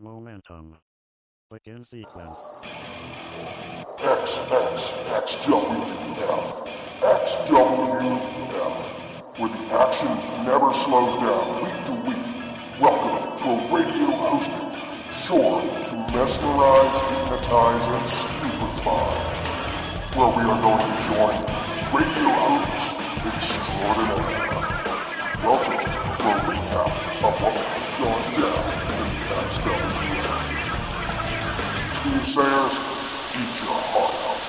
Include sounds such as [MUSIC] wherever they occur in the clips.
Momentum. Begin sequence. X, X, XWF, XWF, where the action never slows down week to week. Welcome to a radio hosted, sure to mesmerize, hypnotize, and stupefy. Where we are going to join radio hosts extraordinaire. Welcome to a recap of what has gone down Steve eat your heart out.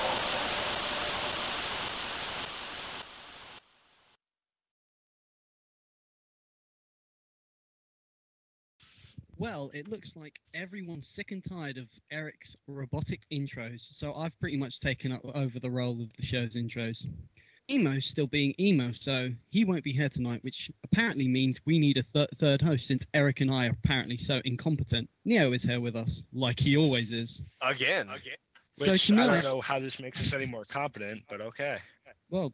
Well, it looks like everyone's sick and tired of Eric's robotic intros, so I've pretty much taken over the role of the show's intros. Emo's still being emo, so he won't be here tonight, which apparently means we need a thir- third host since Eric and I are apparently so incompetent. Neo is here with us, like he always is. Again. So Which I tonight- don't know how this makes us any more competent, but okay. Well,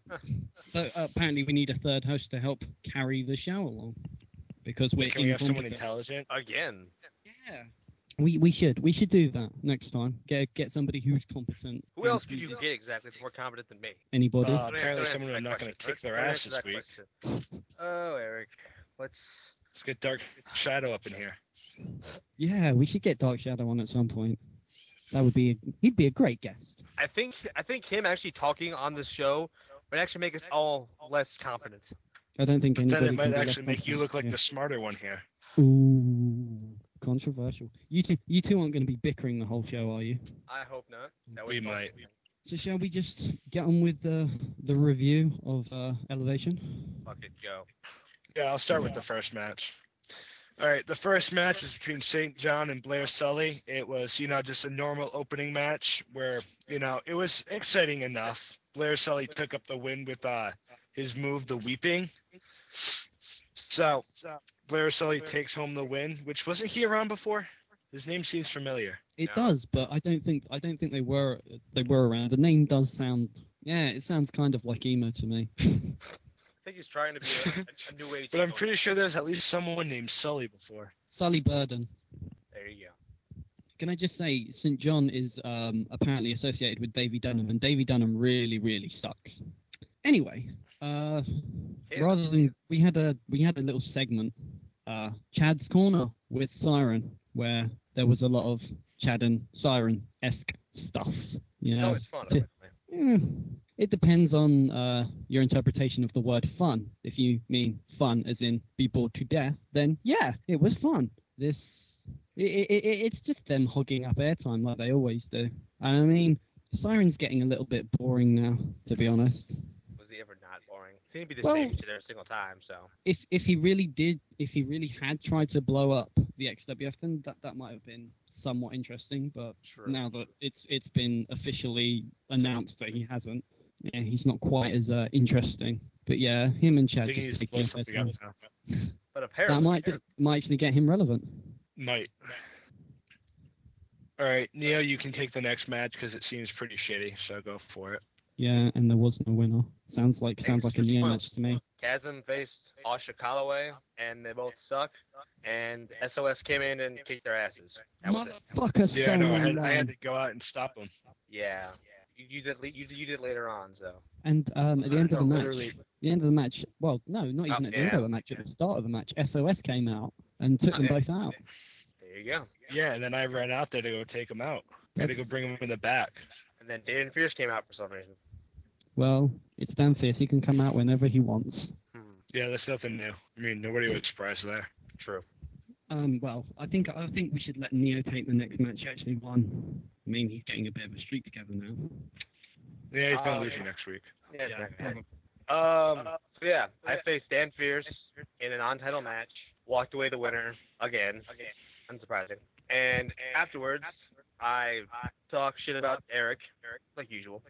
so, uh, apparently we need a third host to help carry the show along because we're Can we have someone intelligent? Again. Yeah. We we should we should do that next time. Get get somebody who's competent. Who else could you get exactly that's more competent than me? Anybody? Uh, apparently don't someone answer I'm not gonna kick their Don't ass this week. question. Oh, Eric. Let's. Let's get Dark Shadow up in here. yeah, we should get Dark Shadow on at some point. That would be he'd be a great guest. I think I think him actually talking on this show would actually make us all less competent. I don't think But then it might actually make you look like yeah. the smarter one here. Ooh, controversial. You two you two aren't going to be bickering the whole show, are you? I hope not. That We would be fun. might. So shall we just get on with the the review of uh, Elevation? Fuck it, go. Yeah, I'll start with the first match. All right, the first match is between St. John and Blair Sully. It was, you know, just a normal opening match where, you know, it was exciting enough. Blair Sully took up the win with uh, his move, the Weeping. So, Blair Sully takes home the win, which wasn't he around before? His name seems familiar. It No. does, but I don't think I don't think they were they were around. The name does sound yeah, it sounds kind of like emo to me. I think he's trying to be a, a, a new way. [LAUGHS] But I'm pretty sure there's at least someone named Sully before. Sully Burden. There you go. Can I just say, St. John is um, apparently associated with Davy Dunham, and Davy Dunham really, really sucks. Anyway, uh, rather than we had a we had a little segment, uh, Chad's Corner with Siren, where there was a lot of Chad and Siren esque stuff. You know, always fun. Eh, it depends on uh, your interpretation of the word fun. If you mean fun as in be bored to death, then yeah, it was fun. This, it, it, it, it's just them hogging up airtime like they always do. And I mean, Siren's getting a little bit boring now, to be honest. Was he ever not boring? Seemed to be the Well- same shit every single time. So If if he really did, if he really had tried to blow up the XWF, then that, that might have been somewhat interesting. But true. now that it's it's been officially announced that he hasn't, yeah, he's not quite as uh, interesting. But yeah, him and Chad just taking up their time. now. [LAUGHS] But That apparently, might might actually get him relevant. Might. All right, Neo, you can take the next match because it seems pretty shitty. So go for it. Yeah, and there was no winner. Sounds like sounds like a Thanks for Neo match to me. Chasm faced Asha Calloway, and they both suck. And SOS came in and kicked their asses. That was it. Motherfucker, Yeah, I know. I had, I had to go out and stop them. Yeah. You, you did. You, did- you did later on. So. And um, at the end of the No, match, literally. the end of the match. Well, no, not even Oh, at the end yeah. of the match. At the start of the match, SOS came out and took them Yeah. both out. There you go. Yeah, and then I ran out there to go take them out. I had to go bring them in the back. And then Darren Fierce came out for some reason. Well, it's Dan Fierce. He can come out whenever he wants. Hmm. Yeah, that's nothing new. I mean, nobody was surprised there. True. Um, well, I think I think we should let Neo take the next match. He Actually, won. I mean, he's getting a bit of a streak together now. Yeah, he's gonna lose you next week. Yeah. Yeah. Um. So yeah, I faced Dan Fierce in an on-title match. Walked away the winner again. Again. Unsurprising. And afterwards, I talked shit about Eric, like usual.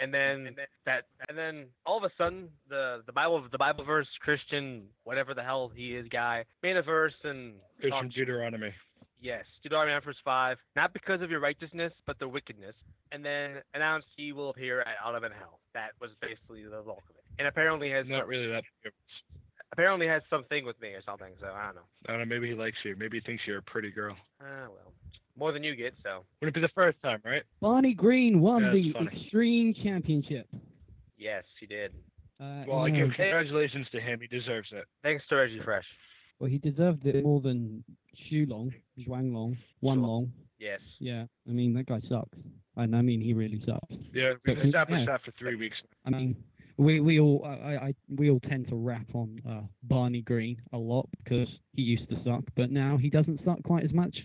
And then that, and then all of a sudden, the the Bible, the Bible verse Christian, whatever the hell he is, guy, made a verse and from Deuteronomy. Yes, Deuteronomy 9 verse 5, not because of your righteousness, but the wickedness. And then announced he will appear at Out of in Hell. That was basically the bulk of it. And apparently has Not really that. apparently has something with me or something. So I don't know. I don't know. Maybe he likes you. Maybe he thinks you're a pretty girl. Ah well, more than you get. So Wouldn't it be the first time, right? Barney Green won Yeah, the funny. Extreme Championship. yes, he did. Uh, Well, I congratulations to him. He deserves it. Thanks to Reggie Fresh. well, he deserved it more than Xu Long, Zhuang Long, Wan Sure. Long. Yes. Yeah, I mean that guy sucks. And I mean he really sucks. Yeah, we've But- established yeah. that for three weeks. I mean, we we all I, I we all tend to rap on uh, Barney Green a lot because he used to suck, but now he doesn't suck quite as much.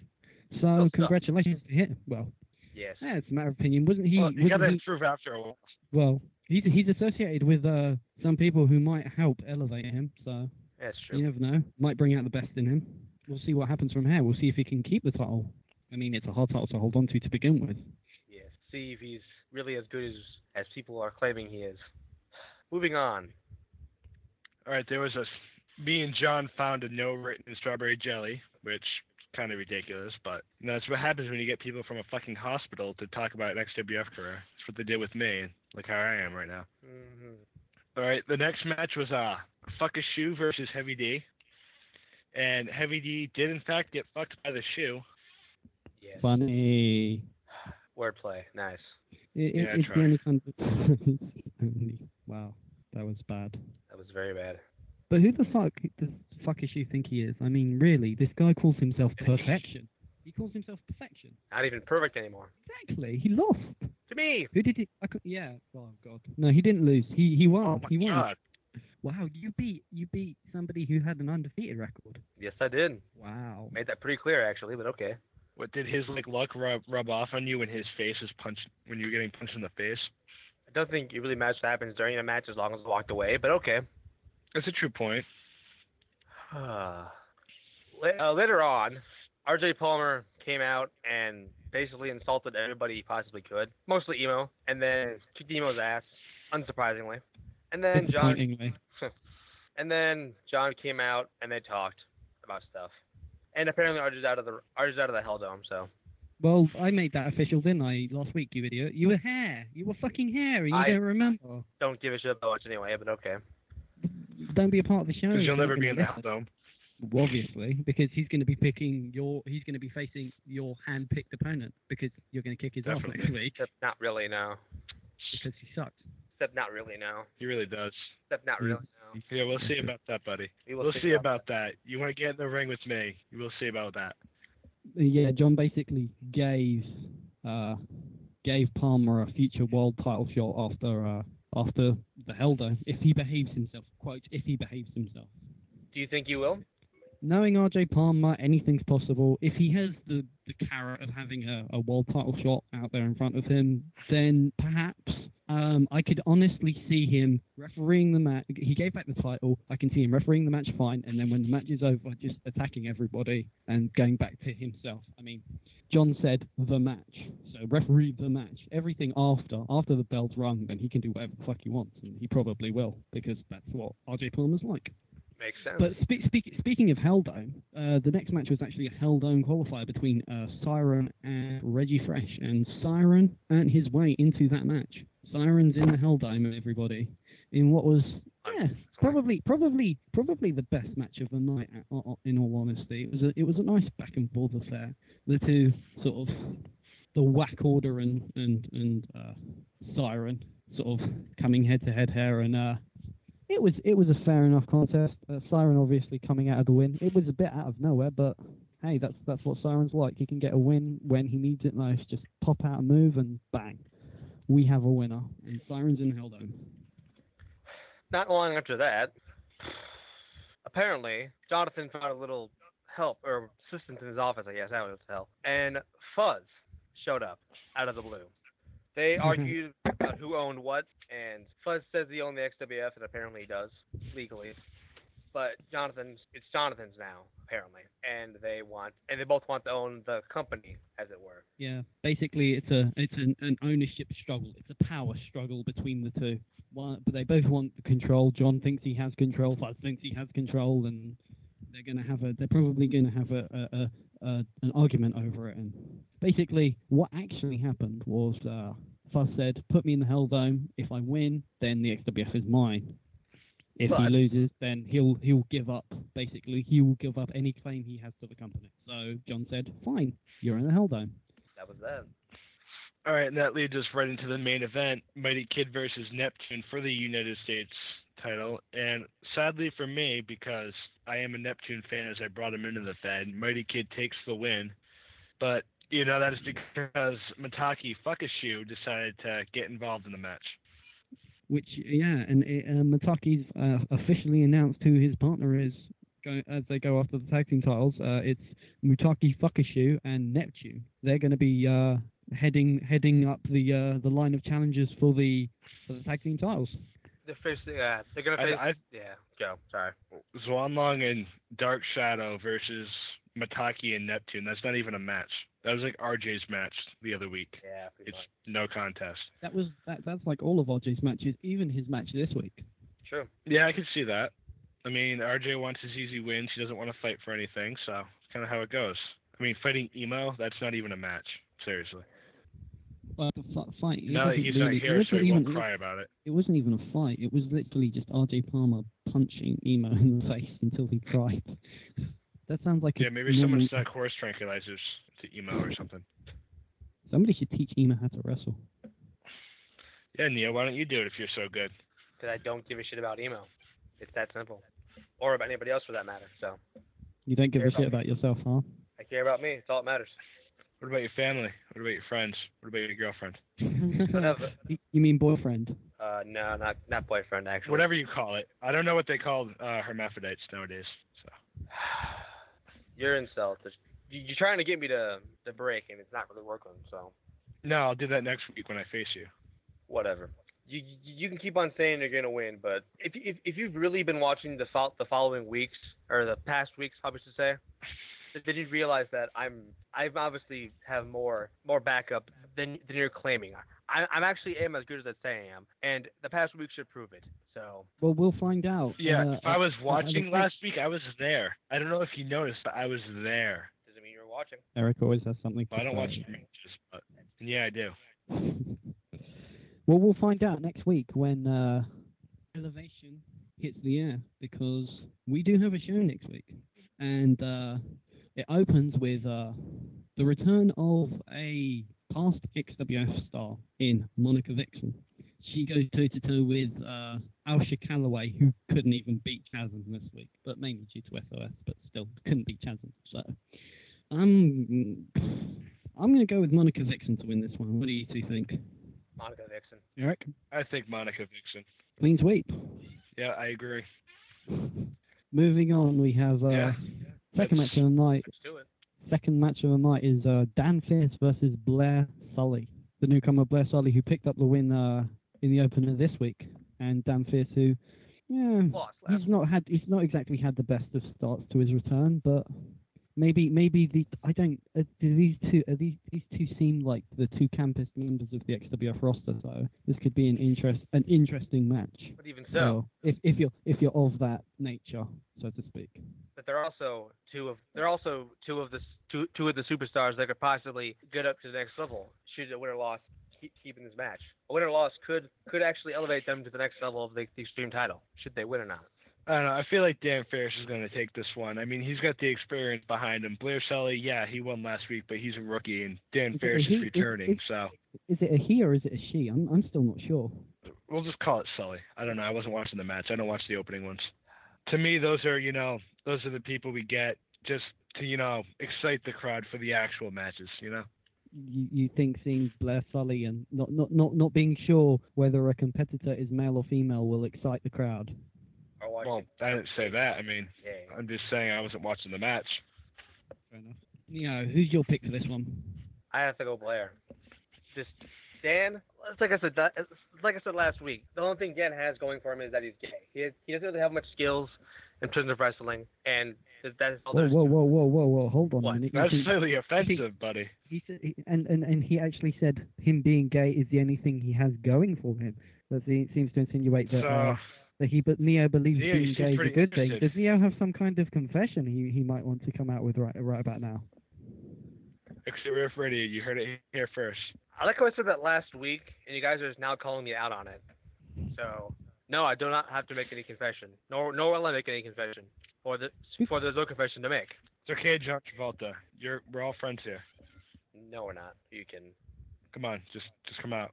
So Still sucks. congratulations to him. Well, Yes. yeah, it's a matter of opinion. Wasn't he? well, you wasn't gotta he improve after a while. well, he's he's associated with uh, some people who might help elevate him. So That's true. you never know. Might bring out the best in him. We'll see what happens from here. We'll see if he can keep the title. I mean, it's a hard title to hold on to to begin with. Yes. See if he's really as good as as people are claiming he is. Moving on. All right, there was a. Me and John found a note written in strawberry jelly, which kind of ridiculous, but you know, that's what happens when you get people from a fucking hospital to talk about an XWF career. That's what they did with me. Like how I am right now. hmm All right, the next match was uh fuck a shoe versus Heavy D, and Heavy D did in fact get fucked by the shoe. Yes. Funny. Wordplay. Nice. It, Yeah, it, it's the try. only kind. [LAUGHS] Wow, that was bad. That was very bad. But who the fuck does fuck is you think he is? I mean, really, this guy calls himself perfection. He calls himself perfection. Not even perfect anymore. Exactly. He lost. To me. Who did he? I could, yeah. Oh god. No, he didn't lose. He he won. Oh my he won. god! Wow, you beat you beat somebody who had an undefeated record. Yes, I did. Wow. Made that pretty clear actually, but okay. What did his like luck rub rub off on you when his face was punched when you were getting punched in the face? I don't think it really matters what happens during a match as long as it walked away, but okay. That's a true point. [SIGHS] La- uh, later on, RJ Palmer came out and basically insulted everybody he possibly could, mostly Emo, and then kicked Emo's ass, unsurprisingly. And then John, Disappointingly. [LAUGHS] and then John came out and they talked about stuff. And apparently RJ's out of the RJ's out of the Hell Dome, so Well, I made that official, didn't I, last week, you idiot? You were hair. You were fucking hair, and you I- don't remember. don't give a shit about much anyway. But okay. Don't be a part of the show. Because you'll never be in the listen. Hell Dome. Obviously, because he's going to be picking your, he's going to be facing your hand-picked opponent because you're going to kick his ass Definitely. next week Except not really, no. because he sucks. Except not really, no. He really does. Except not really, no. Yeah, we'll see about that, buddy. [LAUGHS] We will We'll see out about that. You want to get in the ring with me? We'll see about that. Yeah, John basically gave uh, gave Palmer a future world title shot after uh, after the Helldome if he behaves himself. Quote, if he behaves himself. Do you think you will? Knowing RJ Palmer, anything's possible. If he has the, the carrot of having a, a world title shot out there in front of him, then perhaps um, I could honestly see him refereeing the match. He gave back the title. I can see him refereeing the match fine, and then when the match is over, just attacking everybody and going back to himself. I mean, John said the match, so referee the match. Everything after after the bell's rung, then he can do whatever the fuck he wants, and he probably will because that's what RJ Palmer's like. Makes sense. But spe- speak- speaking of Helldome, uh, the next match was actually a Helldome qualifier between uh, Siren and Reggie Fresh, and Siren earned his way into that match. Siren's in the Helldome, everybody, in what was yeah probably probably probably the best match of the night. uh, uh, In all honesty, it was a it was a nice back and forth affair. The two sort of the whack order and and and uh, Siren sort of coming head to head here, and uh, it was it was a fair enough contest. Uh, Siren obviously coming out of the win. It was a bit out of nowhere, but hey, that's that's what Siren's like. He can get a win when he needs it most. Just pop out a move and bang, we have a winner. And Siren's in Helldome. Not long after that, apparently Jonathan found a little help or assistance in his office. I guess that was hell. And Fuzz showed up out of the blue. They mm-hmm. argued about who owned what, and Fuzz says he owned the XWF, and apparently he does legally. But Jonathan's it's Jonathan's now apparently, and they want and they both want to own the company, as it were. Yeah, basically it's a it's an, an ownership struggle. It's a power struggle between the two. One, but they both want the control. John thinks he has control. Fuzz thinks he has control, and they're gonna have a. They're probably gonna have a, a, a, a an argument over it. And basically, what actually happened was uh, Fuzz said, "Put me in the Hell Dome. If I win, then the XWF is mine." If he loses, then he'll he'll give up. Basically, he will give up any claim he has to the company. So John said, "Fine, you're in the Hell Dome." That was that. All right, and that leads us right into the main event: Mighty Kid versus Neptune for the United States title. And sadly for me, because I am a Neptune fan, as I brought him into the Fed, Mighty Kid takes the win. But you know that is because Mataki Fuckashu decided to get involved in the match. Which yeah, and it, uh, Mataki's uh, officially announced who his partner is. Go, as they go after the tag team titles, uh, it's Mataki Fuckashu and Neptune. They're going to be uh, heading heading up the uh, the line of challenges for the for the tag team titles. They're facing. Yeah, they're gonna face. I, I, yeah, go. Sorry. Zhuang Long and Dark Shadow versus Mataki and Neptune. That's not even a match. That was like RJ's match the other week. Yeah, It's much. no contest. That was that, that's like all of RJ's matches, even his match this week. True. Yeah, I can see that. I mean, RJ wants his easy wins. He doesn't want to fight for anything, so it's kind of how it goes. I mean, fighting emo, that's not even a match. Seriously. But the f- fight. it Now that wasn't he's not really- it here, so he even, won't cry about it. It wasn't even a fight. It was literally just RJ Palmer punching Emo in the face until he cried. [LAUGHS] That sounds like a Yeah, maybe someone normal- stuck horse tranquilizers to emo or something. Somebody should teach Emo how to wrestle. Yeah, Neo, why don't you do it if you're so good? Because I don't give a shit about emo. It's that simple. Or about anybody else for that matter. So You don't give a shit about about yourself, huh? I care about me. It's all that matters. What about your family? What about your friends? What about your girlfriend? [LAUGHS] Whatever. You you mean boyfriend? Uh, no, not not boyfriend actually. Whatever you call it. I don't know what they call uh, hermaphrodites nowadays. So [SIGHS] [SIGHS] [SIGHS] You're You're trying to get me to to break, and it's not really working. So no, I'll do that next week when I face you. whatever. You you- can keep on saying you're gonna win, but if if if you've really been watching the fol- the following weeks or the past weeks, probably should say, th- [LAUGHS] then you realize that I'm I've obviously have more more backup than than you're claiming. I I'm actually am as good as I say I am, and the past week should prove it. So Well, we'll find out. Yeah, Uh, if I was watching uh, last week, I was there. I don't know if you noticed, but I was there. doesn't mean you're watching. Eric always has something. To Well, I don't watch say. your matches, but and yeah, I do. well, we'll find out next week when uh, Elevation hits the air because we do have a show next week, and uh, it opens with uh, the return of a past XWF star in Monica Vixen. She goes toe to toe with uh, Alsha Calloway, who couldn't even beat Chasm this week, but mainly due to SOS, but still couldn't beat Chasm. So I'm I'm going to go with Monica Vixen to win this one. What do you two think? Monica Vixen. Eric? I think Monica Vixen. Clean sweep. Yeah, I agree. Moving on, we have uh, Yeah. second That's- match of the night. Let's do it. Second match of the night is uh, Dan Fierce versus Blair Sully. The newcomer Blair Sully, who picked up the win uh, in the opener this week, and Dan Fierce, who, yeah, he's not had, he's not exactly had the best of starts to his return, but maybe, maybe the, I don't, uh, do these two, are these these two seem like the two campus members of the XWF roster, so this could be an interest, an interesting match. But even so, So, if if you're if you're of that nature, so to speak. but they're also two of they're also two of the two two of the superstars that could possibly get up to the next level should a winner loss keep keeping this match. A winner or loss could could actually elevate them to the next level of the, the extreme title should they win or not. I don't know. I feel like Dan Fierce is going to take this one. I mean, he's got the experience behind him. Blair Sully, yeah, he won last week, but he's a rookie, and Dan Is Ferris he- is is- returning. is- So Is it a he or is it a she? I'm I'm still not sure. we'll just call it Sully. I don't know. I wasn't watching the match. I don't watch the opening ones. To me, those are you know those are the people we get just to you know excite the crowd for the actual matches. You know. You you think seeing Blair Sully and not not not not being sure whether a competitor is male or female will excite the crowd? Or watch Well. I didn't say that. I mean, Yeah. I'm just saying I wasn't watching the match. Fair enough. Neo, who's your pick for this one? I have to go Blair. Just Dan. It's like I said. it's like I said last week. The only thing Dan has going for him is that he's gay. He has, he doesn't really have much skills in terms of wrestling, and that's all Whoa whoa whoa whoa whoa whoa! Hold on What? a minute. That's think- slightly offensive, buddy. he said, he, and, and and he actually said him being gay is the only thing he has going for him. That seems to insinuate that So uh, that he but Neo believes Neo, you being seem gay is a good thing. Does Neo have some kind of confession he he might want to come out with right right about now? Exterior Radio, you heard it here first. I like how I said that last week, and you guys are now calling me out on it. So No, I do not have to make any confession. Nor nor will I make any confession. For the for there's no confession to make. It's okay, John Travolta. You're we're all friends here. No, we're not. You can. Come on, just just come out.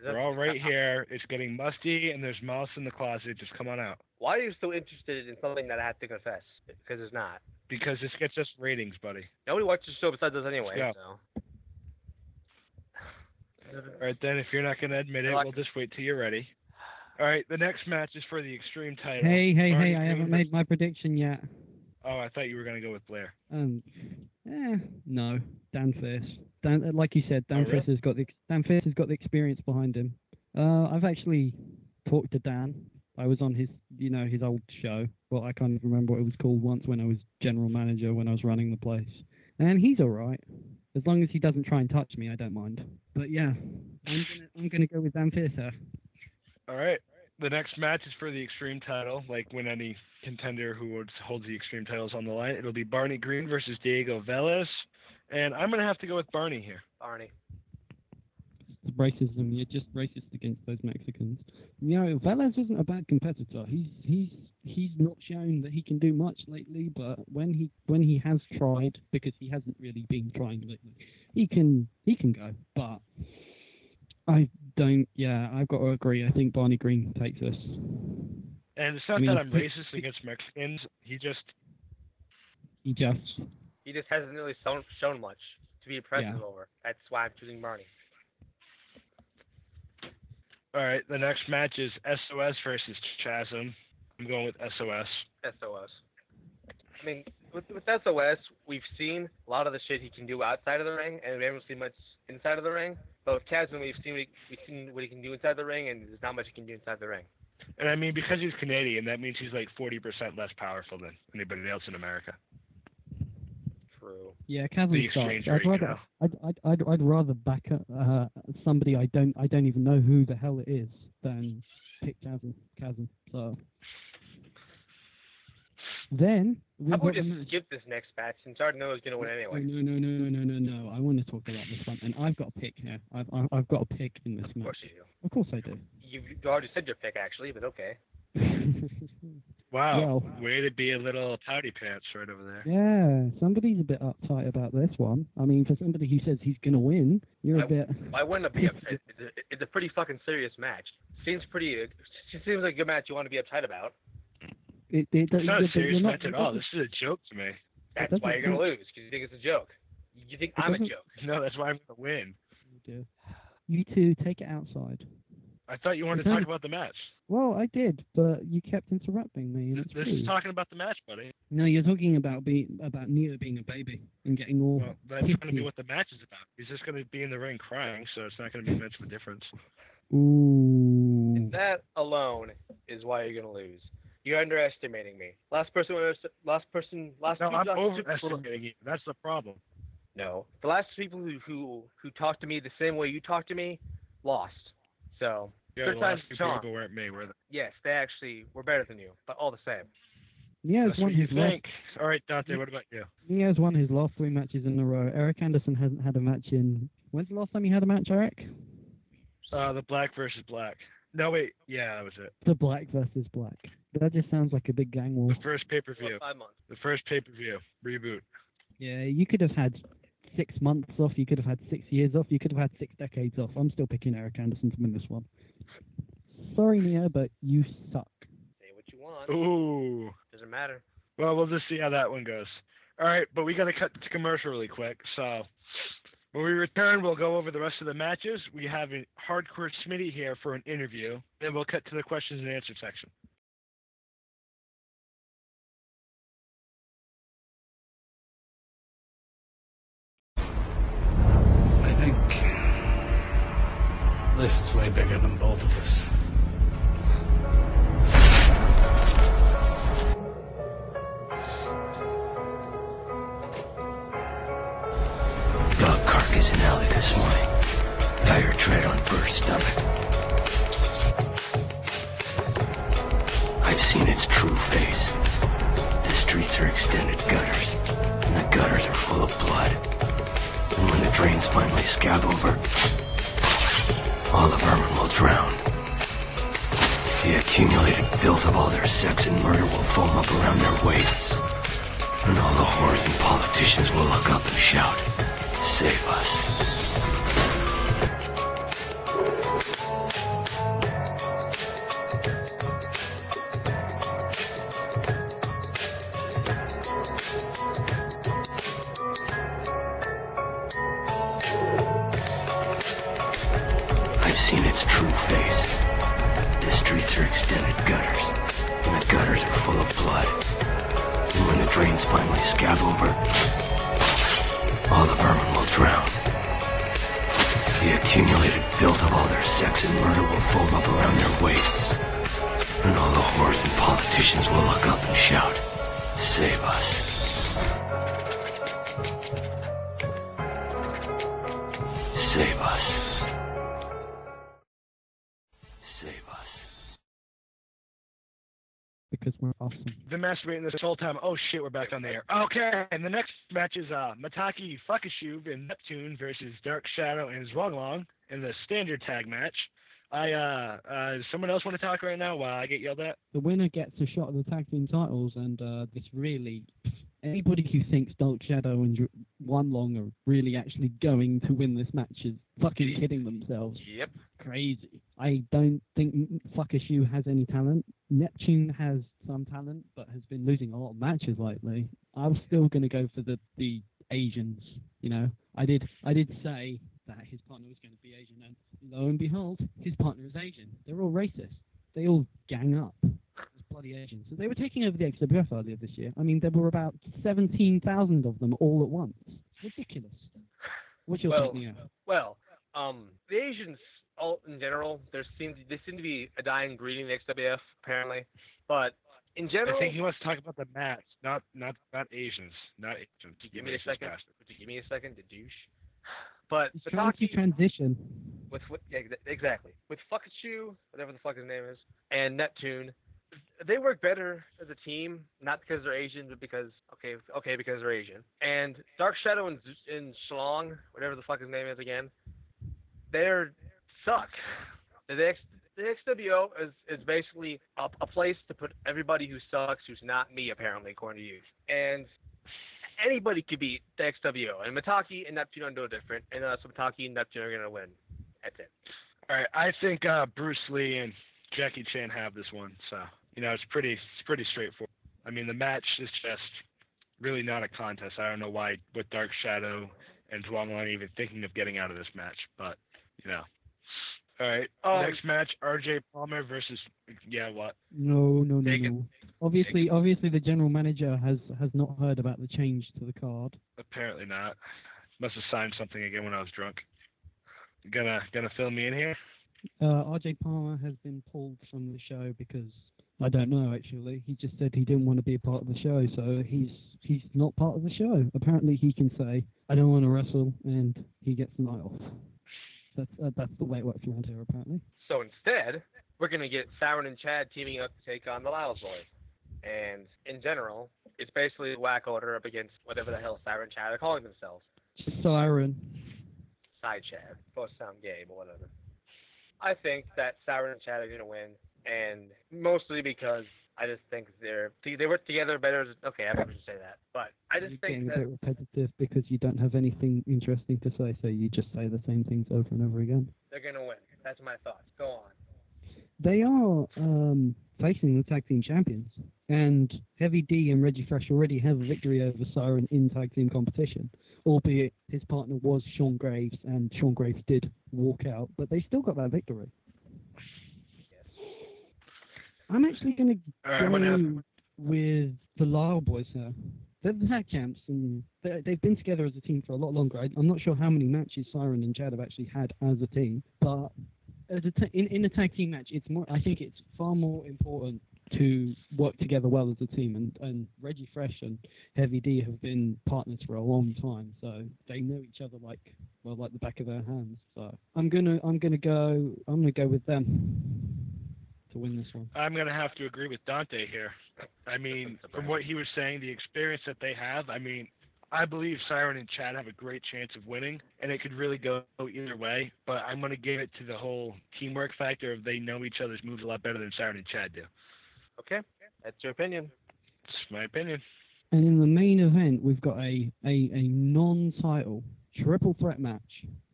Is that- We're all right [LAUGHS] here. It's getting musty, and there's mouse in the closet. Just come on out. Why are you so interested in something that I have to confess? Because it's not. Because this gets us ratings, buddy. Nobody watches the show besides us anyway. Yeah. So. All right, then, if you're not going to admit it, we'll just wait till you're ready. All right, the next match is for the Extreme title. Hey, hey, Barney hey! I haven't made my prediction yet. Oh, I thought you were going to go with Blair. Um, eh, no, Dan Fierce. Dan, uh, like you said, Dan oh, really? has got the Dan Fierce has got the experience behind him. Uh, I've actually talked to Dan. I was on his, you know, his old show. Well, I can't remember what it was called once when I was general manager when I was running the place. And he's all right. As long as he doesn't try and touch me, I don't mind. But yeah, I'm gonna, I'm gonna go with Dan Fierce. All right. The next match is for the Extreme title. Like when any contender who holds- holds the Extreme titles on the line, it'll be Barney Green versus Diego Velez. And I'm going to have to go with Barney here. Barney. It's racism. You're just racist against those Mexicans. You know, Velez isn't a bad competitor. He's he's he's not shown that he can do much lately, but when he when he has tried, because he hasn't really been trying lately, he can he can go. But I don't. Yeah, I've got to agree. I think Barney Green takes this. And it's not I mean, that I'm racist against Mexicans. He just He just He just hasn't really shown, shown much to be impressive over. That's why I'm choosing Barney. All right, the next match is SOS versus Chasm. I'm going with SOS. SOS. I mean, with, with SOS, we've seen a lot of the shit he can do outside of the ring, and we haven't seen much inside of the ring. But with Chasm, we've seen we've seen what he can do inside the ring, and there's not much he can do inside the ring. And I mean, because he's Canadian, that means he's like 40% less powerful than anybody else in America. True. yeah, The sucks. I'd rather. I'd, I'd I'd I'd rather back uh, somebody I don't I don't even know who the hell it is than pick Chasm Chasm. So then we've How about got the just skip this next match since I already know who's going to win anyway? No, no, no, no, no, no, no, no. I want to talk about this one, and I've got a pick here. I've I've, I've got a pick in this Of match. course you do. Of course I do. You, you already said your pick, actually, but okay. [LAUGHS] Wow, Well- way to be a little pouty pants right over there. yeah, somebody's a bit uptight about this one. I mean, for somebody who says he's gonna win, you're a I- bit. Why wouldn't it be [LAUGHS] upset? It's a, it's a pretty fucking serious match. Seems pretty. It seems like a good match you want to be uptight about. It, it, It's not a you're serious not- match at all. This is a joke to me. That's why you're gonna lose because you think it's a joke. You think I'm a joke. [LAUGHS] No, that's why I'm going to win. You You two take it outside. I thought you wanted to talk about the match. Well, I did, but you kept interrupting me. And This, it's rude. is talking about the match, buddy. No, you're talking about being about Neo being a baby and getting all. Well, that's going to be what the match is about. He's just going to be in the ring crying, so it's not going to be much of a difference. Ooh. That alone is why you're gonna lose. You're underestimating me. Last person, last person, last. No, I'm overestimating you. That's the problem. No, the last people who who who talked to me the same way you talked to me lost. So Yeah, the last two the people weren't me, were they? yes, they actually were better than you, but all the same. Neo's That's won what you his last. All right, Dante, what about you? Neo's won his last three matches in a row. Eric Anderson hasn't had a match in. When's the last time you had a match, Eric? Uh, the black versus black. No, wait. Yeah, that was it. The black versus black. That just sounds like a big gang war. The first pay per view. five months. The first pay per view reboot. Yeah, you could have had six months off. You could have had six years off. You could have had six decades off. I'm still picking Eric Anderson to win this one. Sorry, Neo, but you suck. Say what you want. Ooh. Doesn't matter. Well, we'll just see how that one goes. All right, but we got to cut to commercial really quick. So when we return, we'll go over the rest of the matches. We have a hardcore Smitty here for an interview. Then we'll cut to the questions and answer section. This is way bigger than both of us. Dog carcass in alley this morning. Tire tread on burst stomach. I've seen its true face. The streets are extended gutters, and the gutters are full of blood. And when the drains finally scab over, all the vermin will drown. The accumulated filth of all their sex and murder will foam up around their waists. And all the whores and politicians will look up and shout, Save us. The masturbating this whole time. Oh shit, we're back on the air. Okay, and the next match is uh Mataki Fakashuv and Neptune versus Dark Shadow and Zhuanglong in the standard tag match. I uh uh does someone else want to talk right now while I get yelled at? The winner gets a shot at the tag team titles, and uh, this really. Anybody who thinks Dark Shadow and One Long are really actually going to win this match is fucking kidding themselves. Yep. Crazy. I don't think Fuckashu has any talent. Neptune has some talent, but has been losing a lot of matches lately. I'm still going to go for the the Asians. You know, I did I did say that his partner was going to be Asian, and lo and behold, his partner is Asian. They're all racist. They all gang up. It's bloody Asians. So they were taking over the XWF earlier this year. I mean, there were about 17,000 of them all at once. Ridiculous. What's your Well, take, Neo? Well, um, the Asians, all in general, there seems they seem to be a dying breed in the XWF apparently, but in general, I think he wants to talk about the mats, not not not Asians, not Asians. Would give me a second? bastard. Would you give me a second to douche? But It's trying to transition. with with yeah, exactly with Fukachu, whatever the fuck his name is, and Neptune, they work better as a team, not because they're Asian, but because okay, okay, because they're Asian. And Dark Shadow and and Shlong, whatever the fuck his name is again, they're suck. The the XWO is is basically a, a place to put everybody who sucks, who's not me apparently, according to you. And anybody could beat the XWO, and Mataki and Neptune are no different. And uh, so Mataki and Neptune are gonna win. That's it. All right, I think uh, Bruce Lee and Jackie Chan have this one, so you know it's pretty it's pretty straightforward. I mean, the match is just really not a contest. I don't know why with Dark Shadow and Zhuang Long even thinking of getting out of this match, but you know. All right, Um, next match: R.J. Palmer versus yeah, what? No, no, no, no. Obviously, obviously, the general manager has has not heard about the change to the card. Apparently not. Must have signed something again when I was drunk. Gonna gonna fill me in here. Uh, RJ Palmer has been pulled from the show because I don't know actually. He just said he didn't want to be a part of the show, so he's he's not part of the show. Apparently, he can say I don't want to wrestle, and he gets the night off. That's uh, that's the way it works around here, apparently. So instead, we're gonna get Siren and Chad teaming up to take on the Lyles boys. And in general, it's basically a whack order up against whatever the hell Siren and Chad are calling themselves. Siren. Side Chad. Both sound gay, but whatever. I think that Siren and Chad are gonna win, and mostly because I just think they're they work together better. Okay, I probably should say that, but I just You're think getting a that bit repetitive because you don't have anything interesting to say, so you just say the same things over and over again. they're gonna win. That's my thoughts. Go on. They are um, facing the tag team champions, and Heavy D and Reggie Fresh already have a victory over Siren in tag team competition. Albeit his partner was Sean Graves, and Sean Graves did walk out, but they still got that victory. I'm actually going to go with the Lyle boys here. They're the tag champs, and they- they've been together as a team for a lot longer. I, I'm not sure how many matches Siren and Chad have actually had as a team, but as a ta- in, in a tag team match, it's more. I think it's far more important to work together well as a team. And, and Reggie Fresh and Heavy D have been partners for a long time, so they know each other like well, like the back of their hands. So I'm gonna I'm gonna go I'm gonna go with them to win this one. I'm gonna have to agree with Dante here. I mean, from what he was saying, the experience that they have, I mean, I believe Siren and Chad have a great chance of winning, and it could really go either way. But I'm going to give it to the whole teamwork factor of they know each other's moves a lot better than Siren and Chad do. Okay, that's your opinion. It's my opinion. And in the main event, we've got a, a, a non-title triple threat match.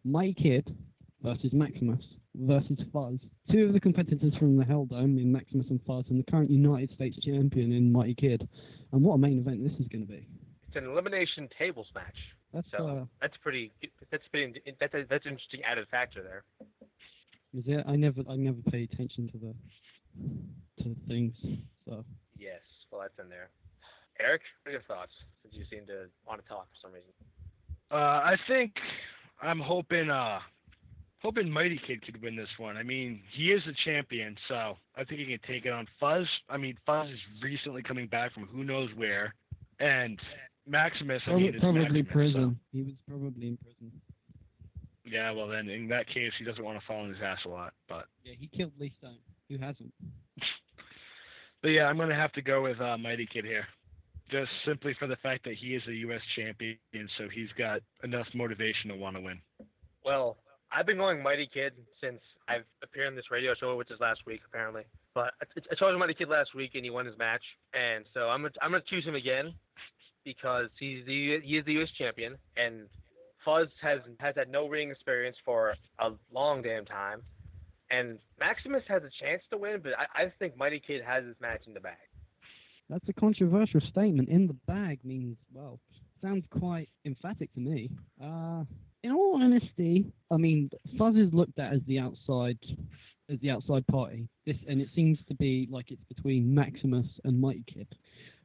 Mighty Kid versus Maximus versus Fuzz. Two of the competitors from the Hell Dome in Maximus and Fuzz, and the current United States champion in Mighty Kid. And what a main event this is going to be. It's an elimination tables match. That's So uh, that's pretty. That's pretty. That's a, that's an interesting added factor there. is it? I never I never pay attention to the to the things. So Yes. Well, that's in there. Eric, what are your thoughts? Since you seem to want to talk for some reason. Uh, I think I'm hoping uh hoping Mighty Kid could win this one. I mean, he is the champion, so I think he can take it on Fuzz. I mean, Fuzz is recently coming back from who knows where, and Maximus. I mean, probably, is probably Maximus, so- prison. He was probably in prison. yeah, well then in that case, he doesn't want to fall on his ass a lot. But Yeah, he killed Lee Stone. Who hasn't? [LAUGHS] but yeah, I'm gonna have to go with uh, Mighty Kid here. Just simply for the fact that he is a U.S. champion, so he's got enough motivation to want to win. Well, I've been going Mighty Kid since I've appeared on this radio show, which is last week apparently. But I, I chose Mighty Kid last week and he won his match, and so I'm gonna, I'm gonna choose him again because he's the he is the U.S. champion, and Fuzz has has had no ring experience for a long damn time, and Maximus has a chance to win, but I, I think Mighty Kid has his match in the bag. That's a controversial statement. In the bag means, well, sounds quite emphatic to me. Uh, in all honesty, I mean, Fuzz is looked at as the outside, as the outside party. This, and it seems to be like it's between Maximus and Mighty Kid.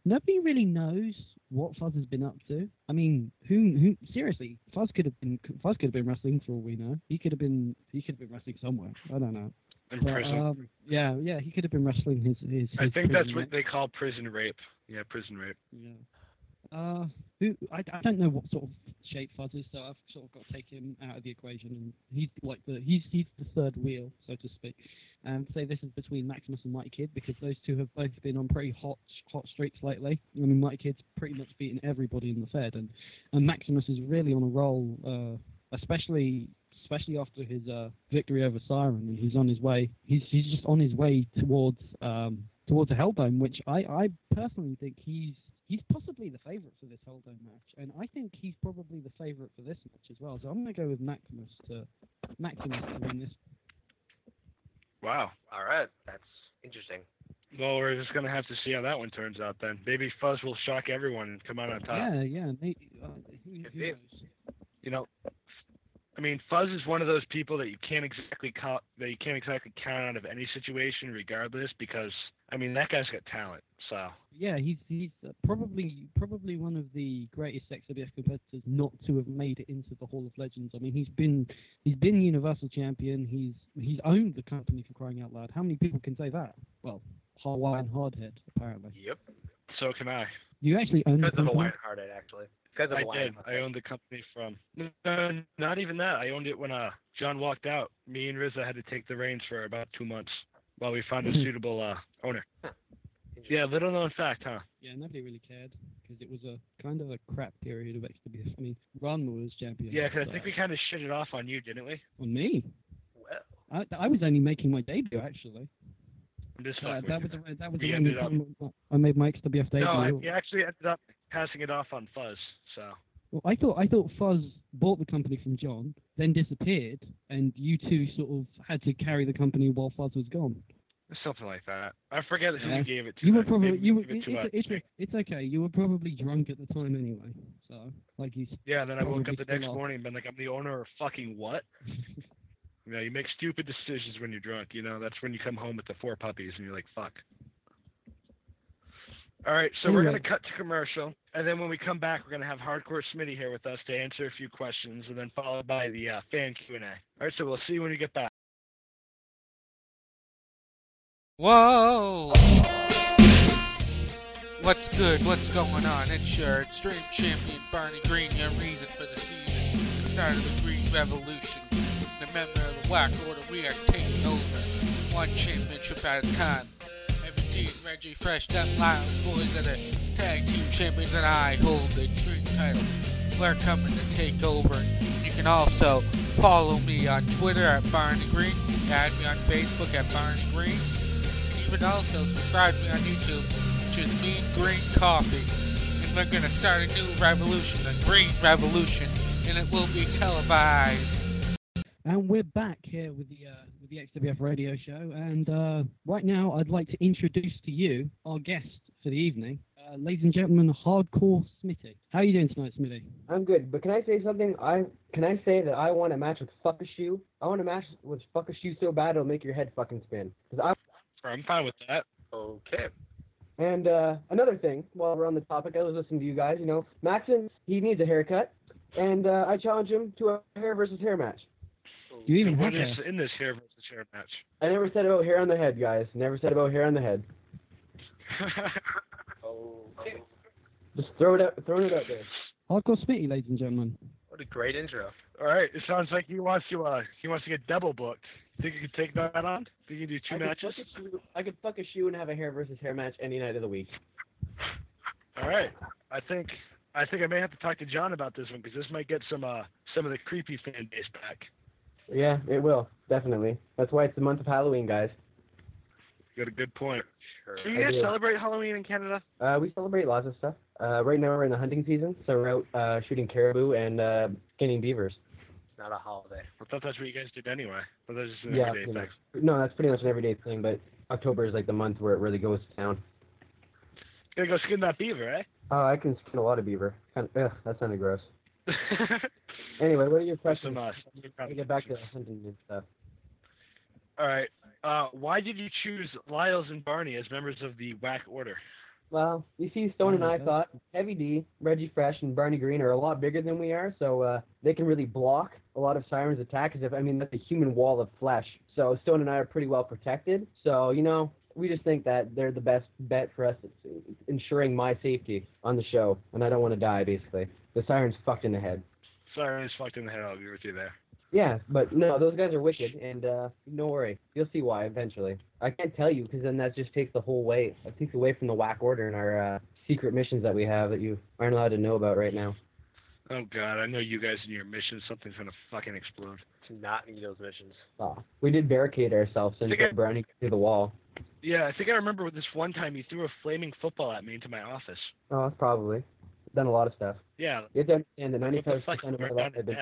Nobody really knows what Fuzz has been up to. I mean, who, who? Seriously, Fuzz could have been, Fuzz could have been wrestling for all we know. He could have been, he could have been wrestling somewhere. I don't know. In But, prison. um, yeah, yeah, he could have been wrestling his, his. I think that's what they call prison rape. Yeah, prison rape. Yeah. Uh, who I, I don't know what sort of shape Fuzz is, so I've sort of got to take him out of the equation, and he's like the he's he's the third wheel, so to speak. And say this is between Maximus and Mighty Kid because those two have both been on pretty hot hot streaks lately. I mean, Mighty Kid's pretty much beaten everybody in the Fed, and and Maximus is really on a roll, uh, especially especially after his uh, victory over Siren, and he's on his way. He's he's just on his way towards um, towards a Helldome, which I I personally think he's he's possibly the favourite for this Helldome match, and I think he's probably the favourite for this match as well. So I'm going to go with Maximus to Maximus to win this. Wow. All right, that's interesting. Well, we're just gonna have to see how that one turns out then. Maybe Fuzz will shock everyone and come out on top. Yeah, yeah, maybe, uh, who, who be. knows? You know, I mean, Fuzz is one of those people that you can't exactly count that you can't exactly count out of any situation, regardless, because I mean that guy's got talent. So Yeah, he's he's uh, probably probably one of the greatest XWF competitors not to have made it into the Hall of Legends. I mean, he's been he's been Universal Champion. He's he's owned the company for crying out loud. How many people can say that? Well, Hawaiian Hardhead apparently. Yep. so can I. You actually own the Because of company. Hawaiian Hardhead, actually. Because of I Hawaiian did. I owned the company from. No, not even that. I owned it when uh John walked out. Me and Riza had to take the reins for about two months while we found a [LAUGHS] suitable uh owner. Yeah, little known fact, huh? Yeah, nobody really cared because it was a kind of a crap period of XWF. I mean, Ron was champion. Yeah, because I think we kind of shit it off on you, didn't we? on me. Well, I, I was only making my debut actually. I'm just Uh, that was you. the, that was the only time I made my XWF debut. No, I, we actually ended up passing it off on Fuzz. So Well, I thought I thought Fuzz bought the company from John, then disappeared, and you two sort of had to carry the company while Fuzz was gone. Something like that. I forget who Yeah. you gave it to. You were probably you were. it It, it's, it's, it's okay. You were probably drunk at the time anyway. So like you. Yeah, then I woke up the next are. morning and been like, I'm the owner of fucking what? [LAUGHS] you know, you make stupid decisions when you're drunk. You know, that's when you come home with the four puppies and you're like, fuck. All right, so we're gonna cut to commercial, and then when we come back, we're gonna have Hardcore Smitty here with us to answer a few questions, and then followed by the uh, fan Q and A. All right, so we'll see you when we get back. Whoa! What's good? What's going on? It's your Extreme Champion Barney Green, your reason for the season, the start of the Green Revolution. The member of the Whack Order, we are taking over, one championship at a time. Every and Reggie Fresh, them Lyles boys are the tag team champions, and I hold the extreme title. We're coming to take over. You can also follow me on Twitter at Barney Green, add me on Facebook at Barney Green. You can also subscribe to me on YouTube, which is Mean Green Coffee. And we're gonna start a new revolution, the Green Revolution, and it will be televised. And we're back here with the uh, with the XWF radio show. And uh, right now, I'd like to introduce to you our guest for the evening, uh, ladies and gentlemen, Hardcore Smitty. How are you doing tonight, Smitty? I'm good, but can I say something? I can I say that I want a match with fuck a shoe. I want a match with fuck a shoe so bad it'll make your head fucking spin. Cause I I'm fine with that. Okay. and uh, another thing, while we're on the topic, I was listening to you guys. You know, Maxon he needs a haircut, and uh, I challenge him to a hair versus hair match. You even What have in this hair versus hair match? I never said about hair on the head, guys. Never said about hair on the head. Okay. [LAUGHS] Just throw it out, throwing it out there. Hardcore Smitty, ladies and gentlemen. A great intro. All right, it sounds like he wants to uh he wants to get double booked. You think you could take that on? Think you can do two I matches? shoe, I could fuck a shoe and have a hair versus hair match any night of the week. All right, I think I think I may have to talk to John about this one because this might get some uh some of the creepy fan base back. Yeah, it will definitely. That's why it's the month of Halloween, guys. You got a good point. Sure. Do you guys do. celebrate Halloween in Canada? Uh, we celebrate lots of stuff. Uh, right now we're in the hunting season, so we're out uh, shooting caribou and uh, skinning beavers. It's not a holiday. I thought that's what you guys did anyway. But that's just an Yeah, everyday thing. much. No, that's pretty much an everyday thing, but October is like the month where it really goes to town. Gotta go skin that beaver, eh? Oh, I can skin a lot of beaver. Kind of, ugh, that sounded gross. [LAUGHS] Anyway, what are your questions? some, uh, Let me get back to hunting and stuff. All right. Uh, why did you choose Lyles and Barney as members of the Whack Order? Well, you see, Stone and I thought Heavy D, Reggie Fresh, and Barney Green are a lot bigger than we are, so uh, they can really block a lot of Sirens' attacks. If I mean, that's a human wall of flesh. So Stone and I are pretty well protected. So you know, we just think that they're the best bet for us, ensuring my safety on the show, and I don't want to die. Basically, the Sirens fucked in the head. Sorry, I was fucked in the head. I'll agree with you there. Yeah, but no, those guys are wicked, and uh, don't worry, you'll see why eventually. I can't tell you because then that just takes the whole way. It takes away from the whack order and our uh, secret missions that we have that you aren't allowed to know about right now. Oh God, I know you guys in your missions, Something's gonna fucking explode. To not need those missions. Oh, we did barricade ourselves and Okay. put Brownie through the wall. Yeah, I think I remember this one time you threw a flaming football at me into my office. Oh, that's probably done a lot of stuff. Yeah. You have to understand that the 95 percent of my life down been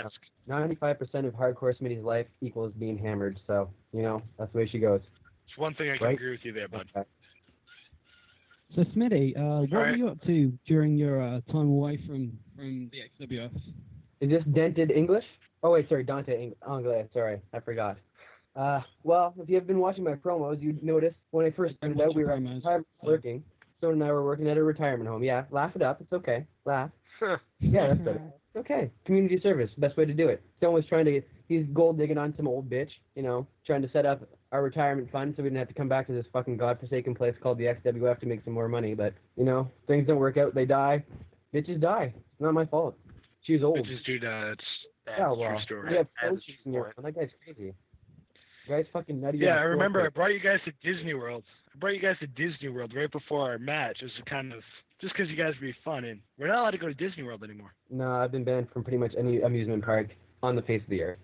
ninety-five percent of hardcore Smitty's life equals being hammered. So you know that's the way she goes. It's one thing I can Right. agree with you there, bud. Okay. So, Smitty, uh, what were you up to during your uh, time away from, from the XWF? Is this dented English? Oh wait, sorry, Dante Eng- Anglais. Sorry, I forgot. Uh, well, if you've been watching my promos, you'd notice when I first I've started watched out, we your were promos. Retirement. Stone and I were working at a retirement home. Yeah, laugh it up. It's okay. Laugh. [LAUGHS] Yeah, that's better. It's okay. Community service, best way to do it. Stone was trying to, he's gold digging on some old bitch, you know, trying to set up our retirement fund so we didn't have to come back to this fucking godforsaken place called the XWF to make some more money. But, you know, things don't work out. They die. Bitches die. It's not my fault. She was old. Bitches do that. It's That's Yeah, true well, story. we have That's coaches in your point. That guy's crazy. Fucking nutty. yeah, I remember I brought you guys to Disney World. I brought you guys to Disney World right before our match. Just to kind of just because you guys would be fun, and we're not allowed to go to Disney World anymore. No, I've been banned from pretty much any amusement park on the face of the earth.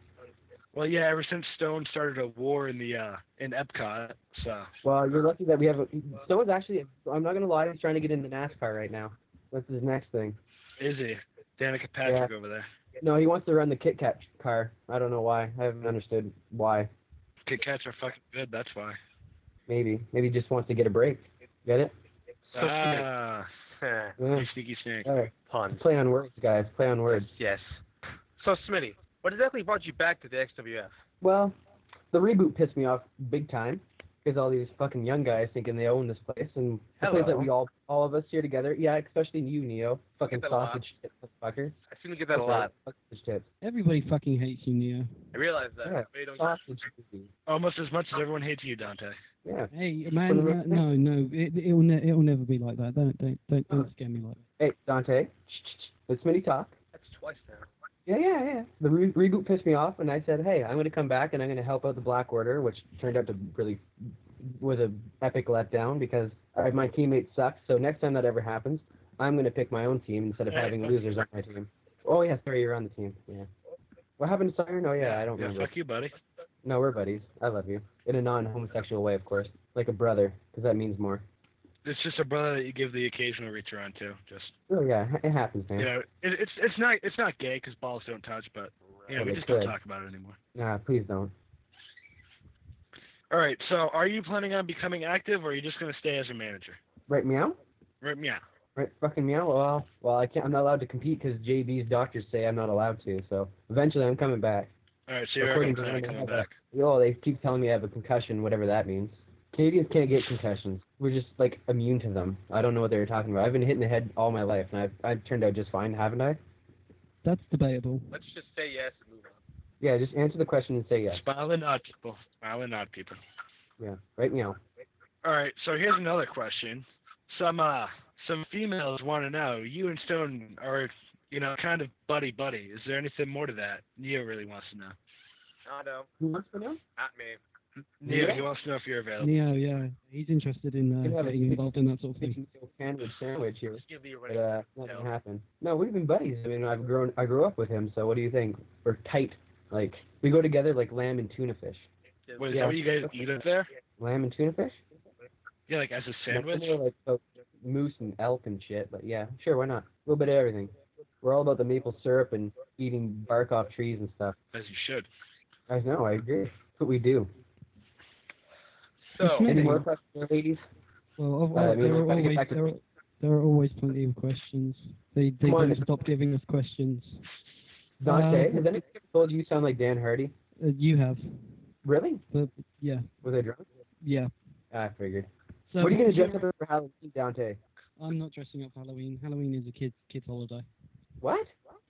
Well, yeah, ever since Stone started a war in the uh in Epcot, so Well, you're lucky that we have. A, Stone's actually. I'm not gonna lie. He's trying to get into NASCAR right now. That's his next thing. is he Danica Patrick over there? No, he wants to run the Kit Kat car. I don't know why. I haven't understood why. Kit Kats are fucking good. That's why. Maybe. Maybe he just wants to get a break. Get it? Ah, [LAUGHS] Yeah. you sneaky snake. All right. Puns. Play on words, guys. Play on words. Yes. So, Smitty, what exactly brought you back to the XWF? Well, the reboot pissed me off big time because all these fucking young guys thinking they own this place and the place that we all all of us here together. Yeah, especially you, Neo. Fucking that a lot. sausage tits, fucker. I seem to get that a lot. Sausage tits. Everybody fucking hates you, Neo. I realize that. Yeah. Maybe don't Sausage tits. Almost as much as everyone hates you, Dante. Yeah. Hey, man, uh, no, no, it, it'll, ne- it'll never be like that. Don't, don't, don't, don't scare me like that. Hey, Dante. It's Smitty talk. That's twice now. Yeah, yeah, yeah. The re- reboot pissed me off, and I said, hey, I'm going to come back and I'm going to help out the Black Order, which turned out to really was a epic letdown because my teammates suck. So next time that ever happens, I'm gonna pick my own team instead of having [LAUGHS] losers on my team. Oh yeah, sorry, you're on the team. Yeah. What happened to Siren? Oh yeah, I don't Yeah, remember. fuck you, buddy. No, we're buddies. I love you in a non-homosexual way, of course, like a brother, because that means more. It's just a brother that you give the occasional reach around to. Just Oh yeah, it happens, man. you know, it, it's it's not it's not gay because balls don't touch, but you know, Well, we just don't talk about it anymore. Nah, please don't. All right. So, are you planning on becoming active, or are you just gonna stay as a manager? Right, meow. Right? Yeah. Right, fucking meow. Well, well, I can't. I'm not allowed to compete because JB's doctors say I'm not allowed to. So eventually, I'm coming back. All right. So you're According gonna to plan on coming back. Oh, they keep telling me I have a concussion, whatever that means. Canadians can't get concussions. We're just like immune to them. I don't know what they were talking about. I've been hit in the head all my life, and I've I've turned out just fine, haven't I? That's debatable. Let's just say yes and move on. Yeah, just answer the question and say yes. Smile and nod, people. Smile and nod, people. Yeah, right meow. All right. So here's another question. Some uh some females want to know. You and Stone are you know kind of buddy buddy. Is there anything more to that? Neo really wants to know. I know. Who wants to know? Not me. Neo, Yeah. he wants to know if you're available. Neo, yeah, he's interested in uh, have a getting involved in that sort of thing. Chicken meal sandwich sandwich here. Just give me a But ring. uh, not No. gonna happen. No, we've been buddies. I mean, I've grown. I grew up with him. So what do you think? We're tight. Like we go together like lamb and tuna fish. Wait, is Yeah. that what you guys eat up there? Lamb and tuna fish. Yeah, like as a sandwich. More like uh, moose and elk and shit. But yeah, sure, why not? A little bit of everything. We're all about the maple syrup and eating bark off trees and stuff. As you should. I know. I agree. That's what we do. So, Any more questions, ladies? Well, of- Uh, I mean, there, we're are trying to get always, there, are, there are always plenty of questions. They they Come on. don't stop giving us questions. Dante, Uh, has anyone told you you sound like Dan Hardy? Uh, you have, Really? but yeah, Was I drunk? yeah. I figured. So what are you gonna what's dress up for Halloween, Dante? I'm not dressing up for Halloween. Halloween is a kids kids holiday. What?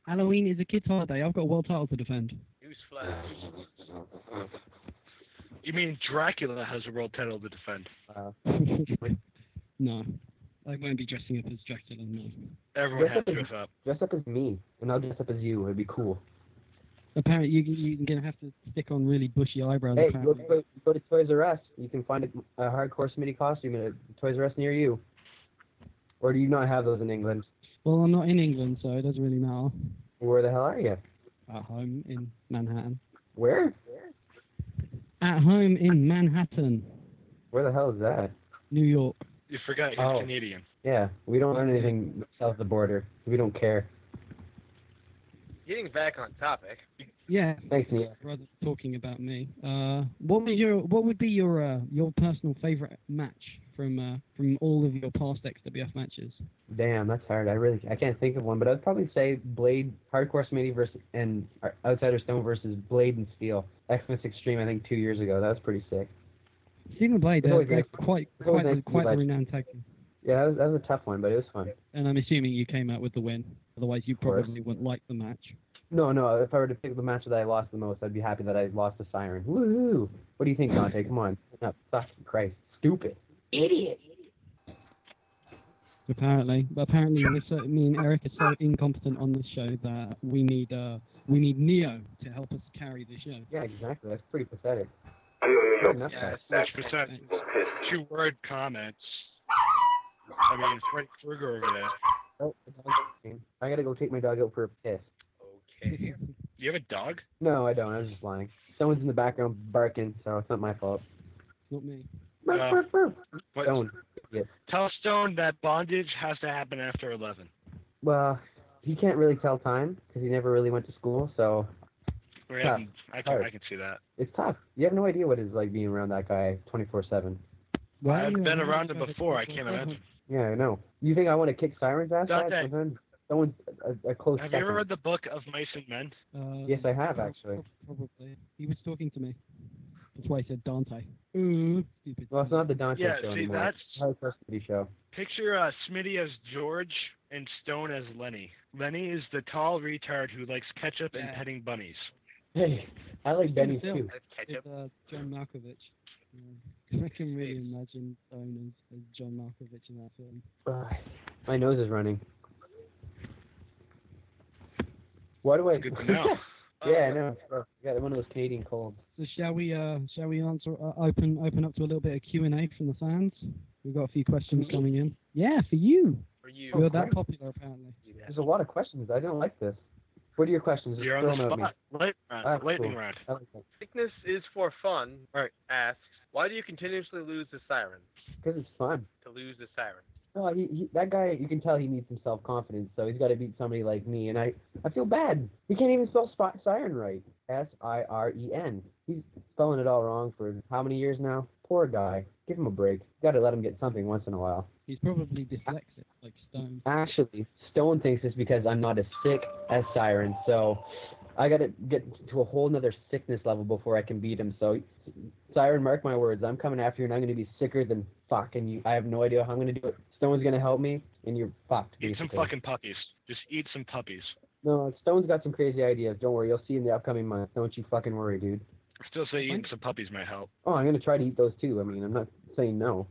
Halloween is a kids holiday. I've got a world title to defend. newsflash. You mean Dracula has a world title to defend? Uh, [LAUGHS] no, I won't be dressing up as Dracula. No. Everyone Dress has up to as- dress up. dress up as me, and I'll dress up as you. It'd be cool. Apparently, you you're gonna have to stick on really bushy eyebrows. Hey, go, apparently. go, go to Toys R Us. You can find a, a hardcore Smitty costume at a Toys R Us near you. Or do you not have those in England? Well, I'm not in England, so it doesn't really matter. Where the hell are you? At home in Manhattan. Where? At home in Manhattan, Where the hell is that? New York. You forgot he's Oh. Canadian. Yeah, we don't learn anything south of the border. We don't care. Getting back on topic. Yeah, Thanks, Neo. rather talking about me. Uh, what would your what would be your uh, your personal favorite match from uh, from all of your past XWF matches? Damn, that's hard. I really I can't think of one, but I'd probably say Blade, Hardcore Smitty versus and uh, Outsider Stone versus Blade and Steel. Xmas Extreme, I think two years ago. That was pretty sick. Stephen Blade, they're, nice- quite quite nice quite the renowned tag team. Yeah, that was, that was a tough one, but it was fun. And I'm assuming you came out with the win. Otherwise, you probably wouldn't like the match. No, no. If I were to pick the match that I lost the most, I'd be happy that I lost to Siren. Woohoo! What do you think, Dante? Come on. No, fucking Christ. Stupid. Idiot. Apparently, but apparently, we're so, me and Eric are so incompetent on this show that we need uh we need Neo to help us carry the show. Yeah, exactly. That's pretty pathetic. Good enough, Yes. guys. Which percent two word comments. I mean, it's Freddy Krueger over there. Oh, the dog's barking. I gotta go take my dog out for a piss. Okay. You have a dog? No, I don't. I was just lying. Someone's in the background barking, so it's not my fault. Not me. Uh, What? Stone. Tell Stone that bondage has to happen after 11. Well, he can't really tell time because he never really went to school, so Or Tough. I can, I can see that. it's tough. You have no idea what it's like being around that guy 24/7. Why I've you been around him before. I can't imagine. Yeah, I know. You think I want to kick Siren's ass? Dad? Dante. Sometimes someone's a, a close Have you ever read the book of Mice and Men? Uh, Yes, I have, actually. Probably. He was talking to me. That's why he said Dante. Ooh, stupid. Well, it's not the Dante Yeah, show see, anymore. that's- It's the Hardcore show. Picture uh, Smitty as George and Stone as Lenny. Lenny is the tall retard who likes ketchup and petting bunnies. Hey, I like Benny too. That's With uh, John Malkovich. Yeah. [LAUGHS] I can really imagine Stone as, as John Malkovich in that film. Ugh, my nose is running. Why do I? Good to know. [LAUGHS] Yeah, I know. Bro, you one of those Canadian colds. So shall we uh shall we answer uh, open open up to a little bit of Q and A from the fans? We've got a few questions coming in. Yeah, for you. For you. You're that popular apparently. There's a lot of questions. I don't like this. What are your questions? Just You're on throw the them spot. Light round. Alright, lightning cool. round. Like. Sickness is for fun. Right. Asks, why do you continuously lose the siren? Because it's fun. To lose the siren. No, he, he, that guy, you can tell he needs some self confidence, so he's got to beat somebody like me, and I, I feel bad. He can't even spell spot siren right. S I R E N. He's spelling it all wrong for how many years now? Poor guy. Give him a break. Got to let him get something once in a while. He's probably dyslexic, like Stone. Actually, Stone thinks it's because I'm not as sick as Siren, so I got to get to a whole nother sickness level before I can beat him. So, Siren, mark my words, I'm coming after you, and I'm going to be sicker than fuck, and you, I have no idea how I'm going to do it. Stone's going to help me, and you're fucked. Eat some fucking puppies. Just eat some puppies. No, Stone's got some crazy ideas. Don't worry, you'll see in the upcoming month. Don't you fucking worry, dude. I still say eating some puppies might help. Oh, I'm going to try to eat those too. I mean, I'm not saying no.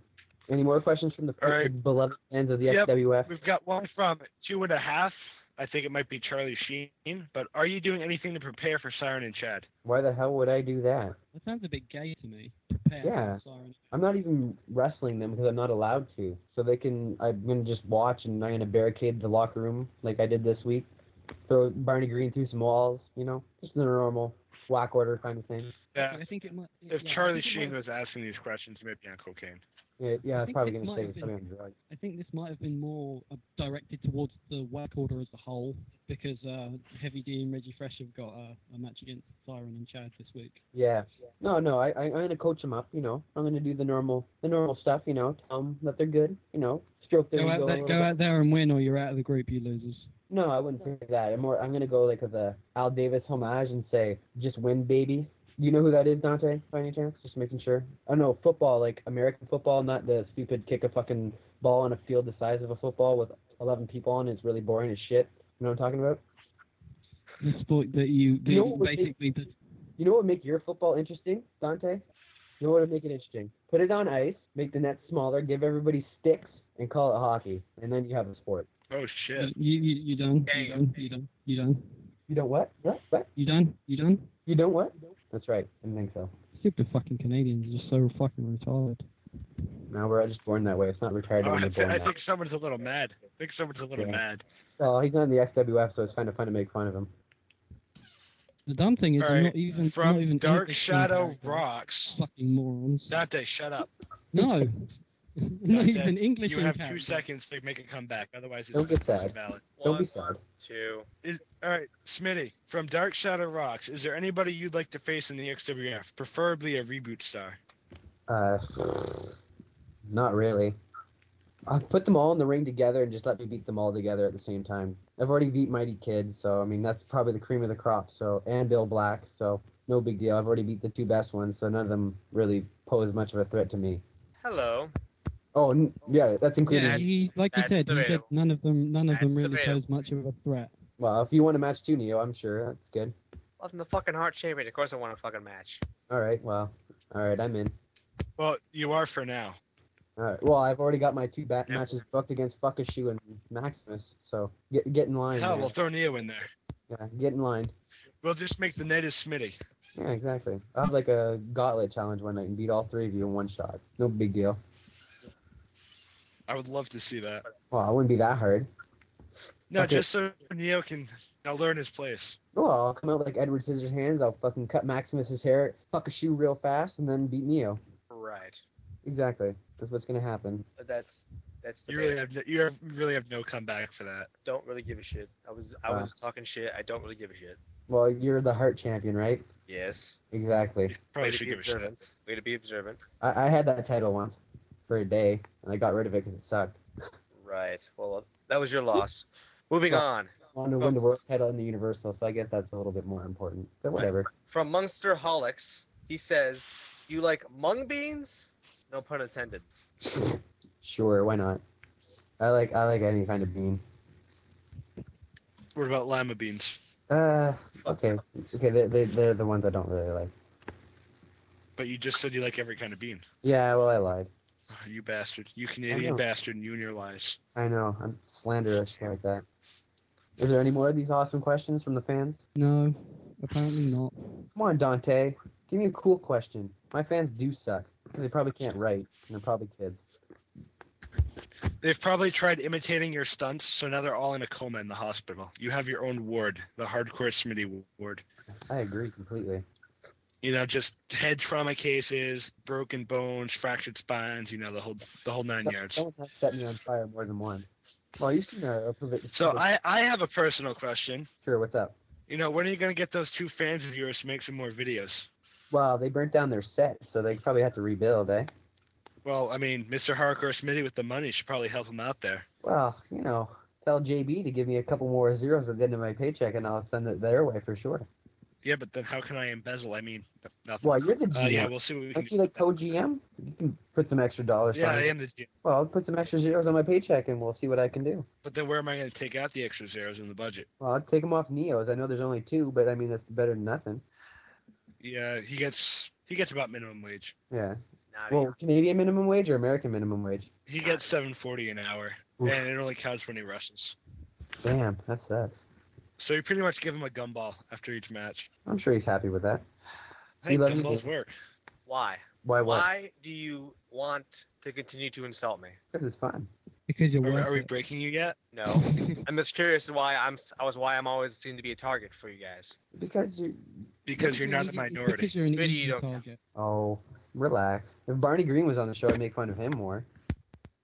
Any more questions from the All right. beloved fans of the Yep. XWF? We've got one from two and a half. I think it might be Charlie Sheen. But are you doing anything to prepare for Siren and Chad? Why the hell would I do that? That sounds a bit gay to me. Prepare Yeah. siren. I'm not even wrestling them because I'm not allowed to. So they can. I'm gonna just watch and I'm gonna barricade the locker room like I did this week. Throw Barney Green through some walls. You know, just the normal whack order kind of thing. Yeah. I think it might. If yeah, Charlie think it Sheen might- was asking these questions, he might be on cocaine. Yeah, yeah. I I was think probably this gonna might say have been- something drugs. I think this might have been more uh, directed towards the whack order as a whole because uh, Heavy D and Reggie Fresh have got uh, a match against Siren and Chad this week. Yeah. No, no. I, I I'm gonna coach them up. You know, I'm gonna do the normal the normal stuff. You know, tell them that they're good. You know, stroke their Go out, there, go out there and win, or you're out of the group, you losers. No, I wouldn't say that. I'm more. I'm gonna go like with a Al Davis homage and say, "Just win, baby." Do you know who that is, Dante? By any chance? Just making sure. Oh, I know football, like American football, not the stupid kick a fucking ball on a field the size of a football with 11 people on. it. It's really boring as shit. You know what I'm talking about? The sport that you, that You know you what would basically. just- You know what would make your football interesting, Dante? You know what would make it interesting? Put it on ice, make the net smaller, give everybody sticks, and call it hockey, and then you have a sport. Oh shit. You, you, you done? You done? You done? You done? You don't what? What? What? You done? You done? You don't what? That's right. I didn't think so. Stupid fucking Canadians are just so fucking retarded. No, we're all just born that way. It's not retired Oh, when I, they're born I that think someone's a little mad. I think someone's a little Yeah. mad. Well, he's not in the XWF, so it's kind of fun to make fun of him. The dumb thing is, All I'm not even From not even Dark Shadow. Rocks. Fucking morons. Dante, shut up. No, [LAUGHS] [LAUGHS] not Dante, even English. You in have two seconds to make a comeback. Otherwise, it's Don't get sad. invalid. Don't be sad. two. Is, all right, Smitty. From Dark Shadow Rocks, is there anybody you'd like to face in the XWF? Preferably a reboot star. Uh, not really. I'll put them all in the ring together and just let me beat them all together at the same time. I've already beat Mighty Kid, so I mean that's probably the cream of the crop. So and Bill Black, so no big deal. I've already beat the two best ones, so none of them really pose much of a threat to me. Hello. Oh, n- yeah, that's including. Yeah, he, like you said, he said none of them, none of them really debatable. pose much of a threat. Well, if you want a match too, Neo, I'm sure that's good. Well, I'm the fucking heart champion. Of course I want a fucking match. All right, well, all right, I'm in. Well, you are for now. All right, well, I've already got my two bat Yeah. matches booked against Fuckashu and Maximus, so get get in line. Hell, man. we'll throw Neo in there. Yeah, get in line. We'll just make the native Smitty. Yeah, exactly. I'll have like a gauntlet challenge one night and beat all three of you in one shot. No big deal. I would love to see that. Well, it wouldn't be that hard. No, Okay. just so Neo can now learn his place. Well, I'll come out like Edward Scissorhands. I'll fucking cut Maximus's hair, fuck a shoe real fast, and then beat Neo. Right. Exactly. That's what's gonna happen. That's that's the You really have no, you have, really have no comeback for that. don't really give a shit. I was I Uh. was talking shit. I don't really give a shit. Well, you're the heart champion, right? Yes. Exactly. You probably Way should be give a shit. observant. Way to be observant. I, I had that title once for a day, and I got rid of it because it sucked. Right. Well, that was your loss. Moving So- on. I wanted to win the world title in the Universal, so I guess that's a little bit more important. But whatever. From Munster Holics, he says, "You like mung beans? No pun intended." [LAUGHS] Sure, why not? I like I like any kind of bean. What about lima beans? Uh, okay, okay, they're, they're, they're the ones I don't really like. But you just said you like every kind of bean. Yeah, well, I lied. You bastard. You Canadian bastard and you and your lies. I know, I'm slanderous like that. Is there any more of these awesome questions from the fans? No, apparently not. Come on, Dante. Give me a cool question. My fans do suck. 'cause They probably can't write. and They're probably kids. They've probably tried imitating your stunts, so now they're all in a coma in the hospital. You have your own ward, the hardcore Smitty ward. I agree completely. You know, just head trauma cases, broken bones, fractured spines. You know, the whole the whole nine So- yards. Has set me on fire more than once. Well, you've seen a, a provi- So I I have a personal question. Sure, what's up? You know, when are you gonna get those two fans of yours to make some more videos? Well, they burnt down their set, so they probably have to rebuild, eh? Well, I mean, Mr. Hardcore Smitty with the money should probably help him out there. Well, you know, tell JB to give me a couple more zeros at the end of my paycheck, and I'll send it their way for sure. Yeah, but then how can I embezzle? I mean, nothing. Well, you're the GM. Uh, yeah, we'll see what we can Aren't you like co-GM? You can put some extra dollars Yeah, on I it. am the GM. Well, I'll put some extra zeros on my paycheck, and we'll see what I can do. But then where am I going to take out the extra zeros in the budget? Well, I'll take them off Neos. I know there's only two, but I mean that's better than nothing. Yeah, he gets he gets about minimum wage. Yeah. Now Well, Canadian minimum wage or American minimum wage? He gets seven forty an hour, Oof. and it only counts when he wrestles. Damn, that sucks. So you pretty much give him a gumball after each match. I'm sure he's happy with that. I think He loves you, gumballs Dave. work. Why? Why what? Why do you want to continue to insult me? Because it's fun. Because you're Are, are we breaking you yet? No. [LAUGHS] I'm just curious why I'm s- I was why I'm always seem to be a target for you guys. Because you. Because you're not a It's minority. Because you're an Maybe easy don't- target. Oh, relax. If Barney Green was on the show, I'd make fun of him more.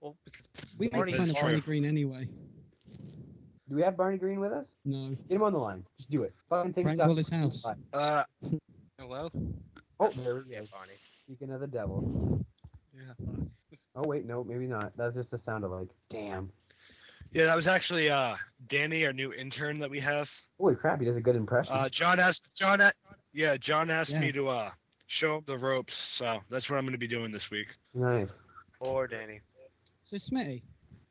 Well, because We make Barney fun of Barney. Green anyway. Do we have Barney Green with us? No. Get him on the line. Just do it. Fucking take Frank stuff. Willis House. Uh, hello. Oh, there we yeah, go. Barney. Speaking of the devil. Yeah. Oh wait, no, maybe not. That's just the sound of like, damn. Yeah, that was actually uh Danny, our new intern that we have. Holy crap, he does a good impression. Uh, John asked John. a- Yeah, John asked Yeah. me to uh show him the ropes, so that's what I'm going to be doing this week. nice. Poor Danny. So Smitty,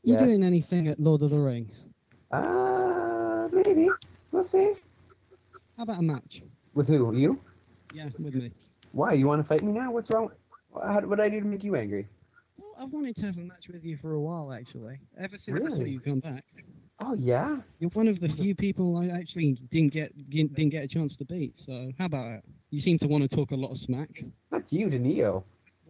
you Yeah. doing anything at Lord of the Ring? Uh, maybe. We'll see. How about a match? With who? You? Yeah, with me. Why? You want to fight me now? What's wrong? How, what did I do to make you angry? Well, I've wanted to have a match with you for a while, actually. Ever since I saw you come back. Oh yeah. You're one of the few people I actually didn't get didn't didn't get a chance to beat. So how about it? You seem to want to talk a lot of smack. Not you, to Neo.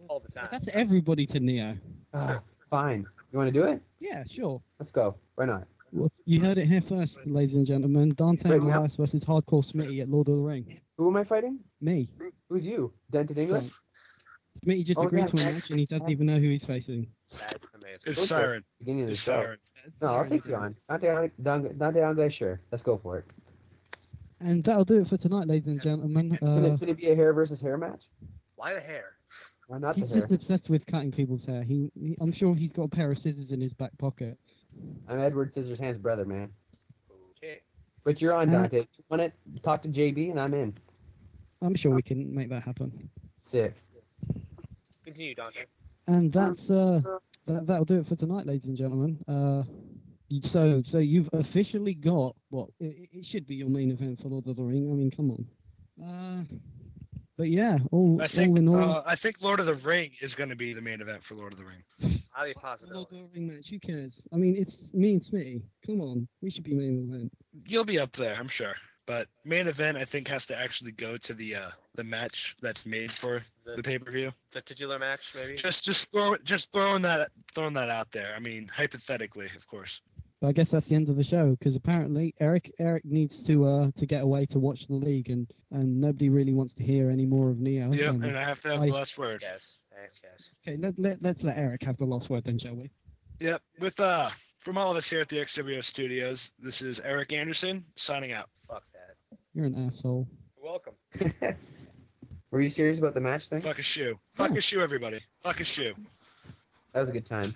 All the time. That's everybody to Neo. Ah, fine. You want to do it? Yeah, sure. Let's go. Why not? Well, you heard it here first, ladies and gentlemen. Dante Right now? Elias versus Hardcore Smitty at Lord of the Ring. Who am I fighting? Me. Who's you? Dented English? Smitty just Oh, agreed yeah, to a yeah. match and he doesn't even know who he's facing. That's amazing. It's Go for it. Siren. Beginning of the It's show. Siren. No, I'll take you on. Dante, Dante, Dante sure. Let's go for it. And that'll do it for tonight, ladies and gentlemen. Can, Uh, it, can it be a hair versus hair match? Why the hair? Why not the he's just obsessed with cutting people's hair. He, he, I'm sure he's got a pair of scissors in his back pocket. I'm Edward Scissorhands' brother, man. Okay. But you're on, Uh, Dante. You want to talk to JB, and I'm in. I'm sure we can make that happen. Sick. Continue, Dante. And that's uh, that, that'll do it for tonight, ladies and gentlemen. Uh, so so you've officially got what it, it should be your main event for Lord of the Ring. I mean, come on. Uh, but yeah, all I all think in all, uh, I think Lord of the Ring is going to be the main event for Lord of the Ring. Highly Lord possible. of the Ring match. Who cares? I mean, it's me and Smitty. Come on, we should be main event. You'll be up there, I'm sure. But main event, I think, has to actually go to the uh, the match that's made for the The, pay per view. the titular match, maybe. Just just throw it, just throwing that throwing that out there. I mean, hypothetically, of course. But I guess that's the end of the show because apparently Eric Eric needs to uh to get away to watch the league and and nobody really wants to hear any more of Neo. Yep, and- and I have to have I- the last word. Yes. Thanks, guys. Okay, let, let, let's let Eric have the last word then, shall we? Yep. With uh, from all of us here at the XWO Studios, this is Eric Anderson signing out. Fuck that. You're an asshole. You're welcome. [LAUGHS] Were you serious about the match thing? Fuck a shoe. Fuck Yeah. a shoe, everybody. Fuck a shoe. That was a good time.